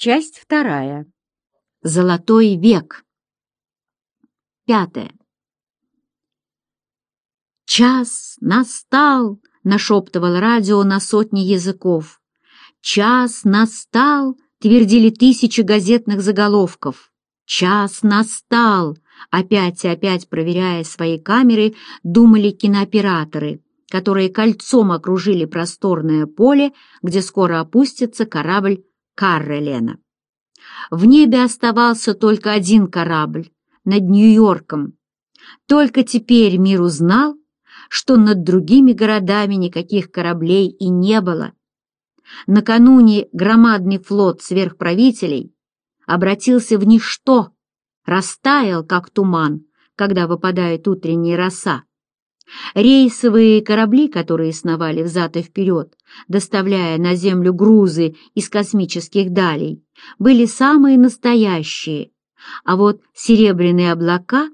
Часть вторая. Золотой век. Пятое. «Час настал!» — нашептывал радио на сотни языков. «Час настал!» — твердили тысячи газетных заголовков. «Час настал!» — опять и опять проверяя свои камеры, думали кинооператоры, которые кольцом окружили просторное поле, где скоро опустится корабль Каррелена. В небе оставался только один корабль над Нью-Йорком. Только теперь мир узнал, что над другими городами никаких кораблей и не было. Накануне громадный флот сверхправителей обратился в ничто, растаял, как туман, когда выпадает утренняя роса. Рейсовые корабли, которые сновали взад и вперед, доставляя на Землю грузы из космических далей, были самые настоящие. А вот серебряные облака,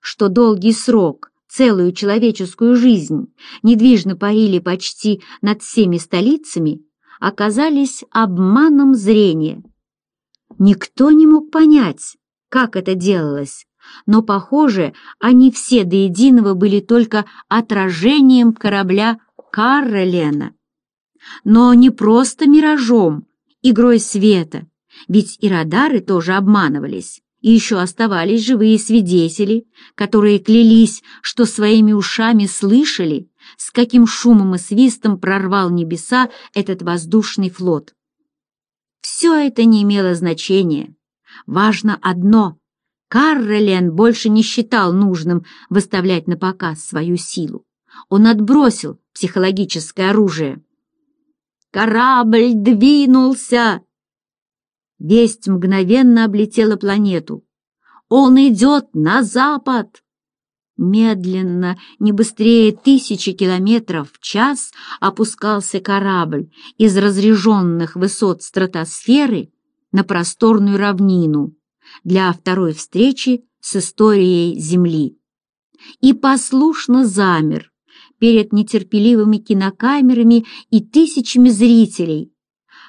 что долгий срок, целую человеческую жизнь, недвижно парили почти над всеми столицами, оказались обманом зрения. Никто не мог понять, как это делалось, но, похоже, они все до единого были только отражением корабля Карра Но не просто миражом, игрой света, ведь и радары тоже обманывались. И еще оставались живые свидетели, которые клялись, что своими ушами слышали, с каким шумом и свистом прорвал небеса этот воздушный флот. Все это не имело значения. Важно одно — Каррелен больше не считал нужным выставлять на показ свою силу. Он отбросил психологическое оружие. «Корабль двинулся!» Весть мгновенно облетела планету. «Он идет на запад!» Медленно, не быстрее тысячи километров в час опускался корабль из разреженных высот стратосферы на просторную равнину для второй встречи с историей Земли. И послушно замер перед нетерпеливыми кинокамерами и тысячами зрителей.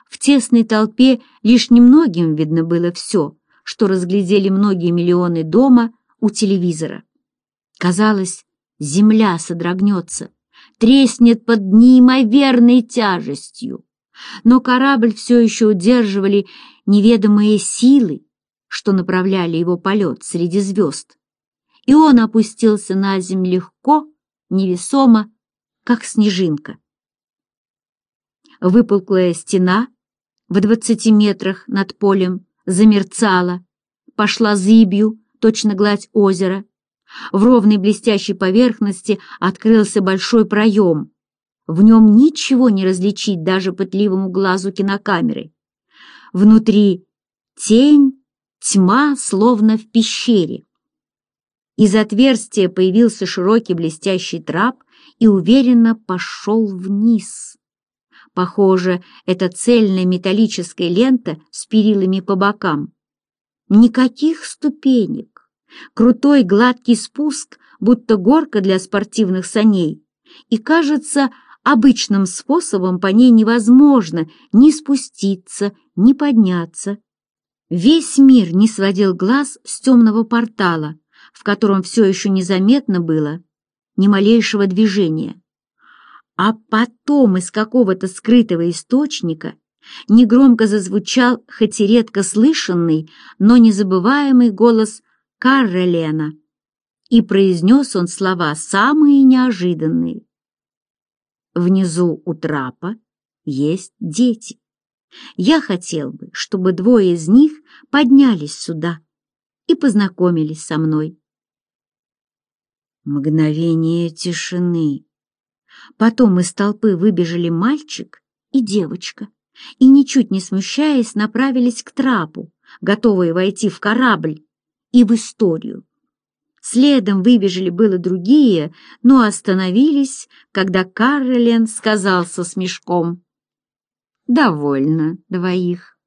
В тесной толпе лишь немногим видно было все, что разглядели многие миллионы дома у телевизора. Казалось, земля содрогнется, треснет под неимоверной тяжестью. Но корабль все еще удерживали неведомые силы, что направляли его полет среди звезд, и он опустился на землю легко, невесомо, как снежинка. Выпуклая стена в двадцати метрах над полем замерцала, пошла зыбью, точно гладь озера. В ровной блестящей поверхности открылся большой проем. В нем ничего не различить даже пытливому глазу кинокамеры. Внутри тень тьма, словно в пещере. Из отверстия появился широкий блестящий трап и уверенно пошел вниз. Похоже, это цельная металлическая лента с перилами по бокам. Никаких ступенек. Крутой гладкий спуск, будто горка для спортивных саней. И, кажется, обычным способом по ней невозможно ни спуститься, ни подняться, Весь мир не сводил глаз с темного портала, в котором все еще незаметно было ни малейшего движения. А потом из какого-то скрытого источника негромко зазвучал, хоть и редко слышанный, но незабываемый голос Каролена. И произнес он слова самые неожиданные. «Внизу у трапа есть дети». Я хотел бы, чтобы двое из них поднялись сюда и познакомились со мной. Мгновение тишины. Потом из толпы выбежали мальчик и девочка, и, ничуть не смущаясь, направились к трапу, готовые войти в корабль и в историю. Следом выбежали было другие, но остановились, когда Каролин сказал со смешком — довольно двоих.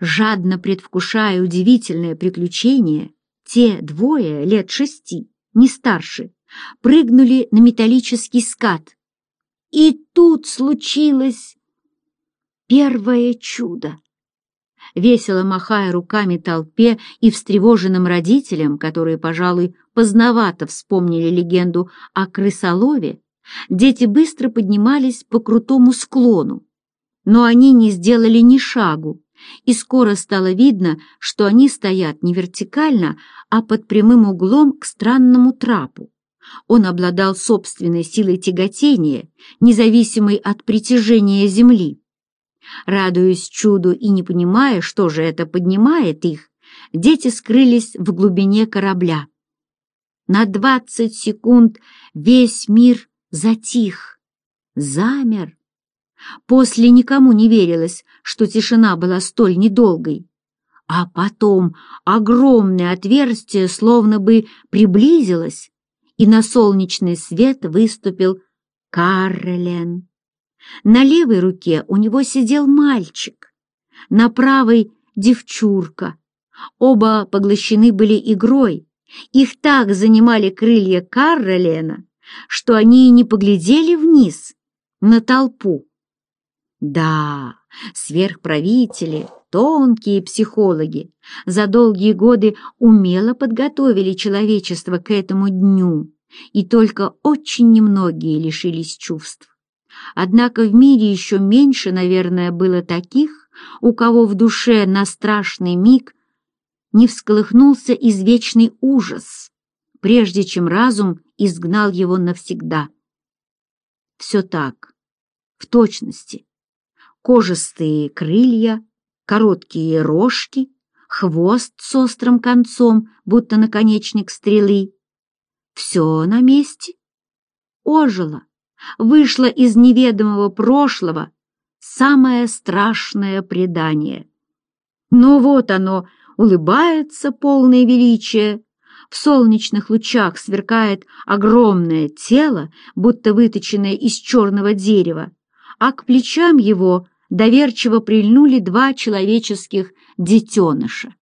Жадно предвкушая удивительное приключение, те двое лет шести, не старше, прыгнули на металлический скат. И тут случилось первое чудо. Весело махая руками толпе и встревоженным родителям, которые, пожалуй, поздновато вспомнили легенду о крысолове, дети быстро поднимались по крутому склону, но они не сделали ни шагу, и скоро стало видно, что они стоят не вертикально, а под прямым углом к странному трапу. Он обладал собственной силой тяготения, независимой от притяжения Земли. Радуясь чуду и не понимая, что же это поднимает их, дети скрылись в глубине корабля. На двадцать секунд весь мир затих, замер, После никому не верилось, что тишина была столь недолгой. А потом огромное отверстие словно бы приблизилось, и на солнечный свет выступил Карлен. На левой руке у него сидел мальчик, на правой — девчурка. Оба поглощены были игрой. Их так занимали крылья Каролена, что они и не поглядели вниз, на толпу, да, сверхправители, тонкие психологи, за долгие годы умело подготовили человечество к этому дню, и только очень немногие лишились чувств. Однако в мире еще меньше, наверное, было таких, у кого в душе на страшный миг не всколыхнулся извечный ужас, прежде чем разум изгнал его навсегда. Все так, в точности кожистые крылья, короткие рожки, хвост с острым концом, будто наконечник стрелы. Все на месте. Ожило, вышло из неведомого прошлого самое страшное предание. Но вот оно, улыбается полное величие, в солнечных лучах сверкает огромное тело, будто выточенное из черного дерева, а к плечам его доверчиво прильнули два человеческих детеныша.